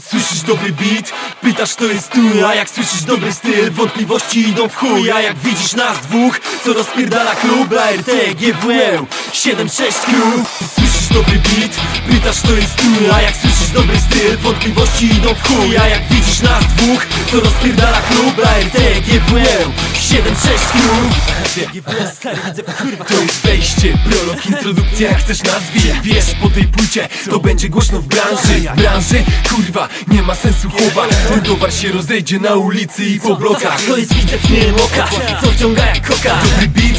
Słyszysz dobry beat? Pytasz to jest tu A jak słyszysz dobry styl? Wątpliwości idą w chuj A jak widzisz nas dwóch, co rozpierdala klub ART, GWL 7-6 crew Słyszysz dobry beat? Pytasz to jest tu A jak słyszysz dobry styl? Wątpliwości idą w chuj A jak widzisz nas dwóch, co rozpierdala klub ART, GWL 7-6 crew To jest wejście, prolog, introdukcja jak chcesz nazwie Wiesz, po tej płycie to będzie głośno w branży. W branży, kurwa, nie ma sensu chowa Ten towar się rozejdzie na ulicy i po blokach. To jest widzę w miarę oka, co wciąga jak koka. Dobry beat,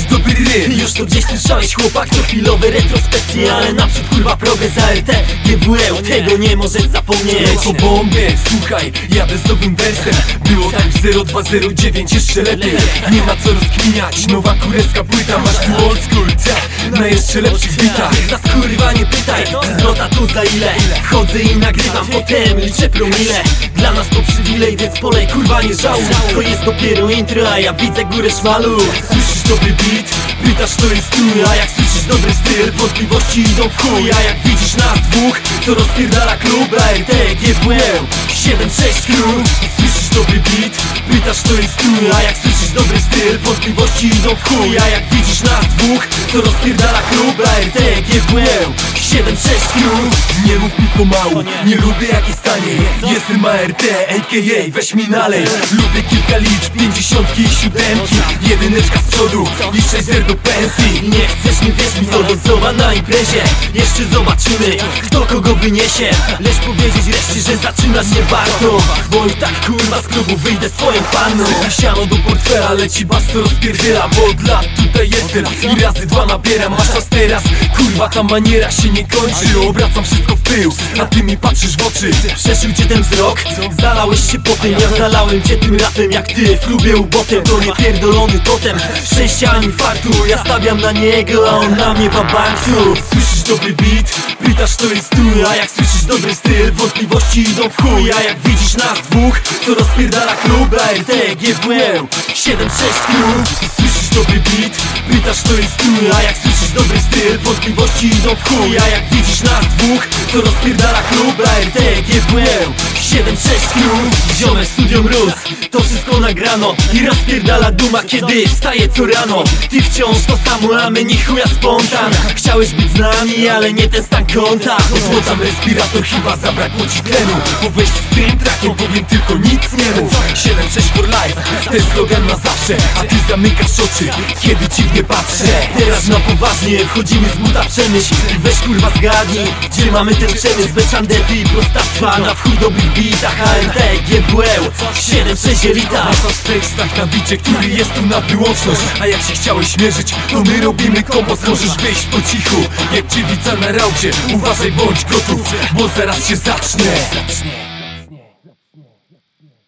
Już to gdzieś słyszałeś chłopak, to chwilowe retrospekcje Ale naprzód kurwa progres ART, GWL Tego nie możesz zapomnieć. Po bombie, słuchaj, jadę z nowym wersem. Było tak w 0209, jeszcze lepiej. Nie ma co rozkminiać, nowa kurewska płyta Masz tu old school, tak, na jeszcze lepszych bitach. Za kurwa nie pytaj, zwrota tu za ile? Wchodzę i nagrywam, potem liczę promile. Dla nas to przywilej, więc polej kurwa nie żałuj To jest dopiero intro, a ja widzę górę szmalu Słyszysz dobry beat? Pytasz to jest tu A jak słyszysz dobry styl? Wątpliwości idą w chuj A jak widzisz nas dwóch, co rozpierdala klub ART, GWL 7-6 crew Słyszysz dobry beat? Pytasz to jest tu A jak słyszysz dobry styl? Wątpliwości idą w chuj A jak widzisz nas dwóch, co rozpierdala klub ART, GWL 7-6 crew Nie mów mi pomału, nie lubię jak jest taniej Jestem ART, a.k.a. weź mi nalej. Lubię kilka liczb, pięćdziesiątki i siódemki. Jedyneczka z przodu i sześć zer do pensji. Nie chcesz, to dozowa na imprezie. Jeszcze zobaczymy, kto kogo wyniesie. Lecz powiedzieć reszcie, że zaczynać nie warto. Bo i tak kurwa z klubu wyjdę swoją panną Siano do portfela, leci bas rozpierdziela Bo od lat tutaj jestem i razy dwa nabieram. Masz czas teraz, kurwa ta maniera się nie kończy. Obracam wszystko w tył, a ty mi patrzysz w oczy. Przeszył cię ten wzrok, zalałeś się po tym Ja zalałem cię tym rapem jak ty. W klubie ubotem To niepierdolony totem, szczęścia ani fartu Ja stawiam na niego, a on na mnie Słyszysz dobry beat? Pytasz to jest tu A jak słyszysz dobry styl? Wątpliwości idą w chuj A jak widzisz nas dwóch, co rozpierdala klub ART, GWL 7-6 crew Słyszysz dobry beat? Pytasz to jest tu A jak słyszysz dobry styl? Wątpliwości idą w chuj A jak widzisz nas dwóch, co rozpierdala klub ART, GWL 7-6 crew Ziomę studium Rus, to wszystko nagrano I rozpierdala duma, kiedy wstaje co rano. Ty wciąż to samo, a my ni chuja spontan. Chciałeś być z nami, ale nie ten stan konta. Złotam respirator, chyba zabrakło ci tlenu. Po wejściu z tym trakiem powiem tylko ten slogan na zawsze A ty zamykasz oczy, kiedy dziwnie patrzę. Teraz na poważnie wchodzimy z buta przemyśl Weź kurwa zgadnij, gdzie mamy ten przemysł? Bez andety i prostactwa Na wchód dobrych bitach ART, GWL 7-6 elita Masz w tekstach na bicie, który jest tu na wyłączność. A jak się chciałeś śmierzyć, to my robimy kompos Możesz wyjść po cichu, jak dziewica na raucie Uważaj, bądź gotów, bo zaraz się zacznie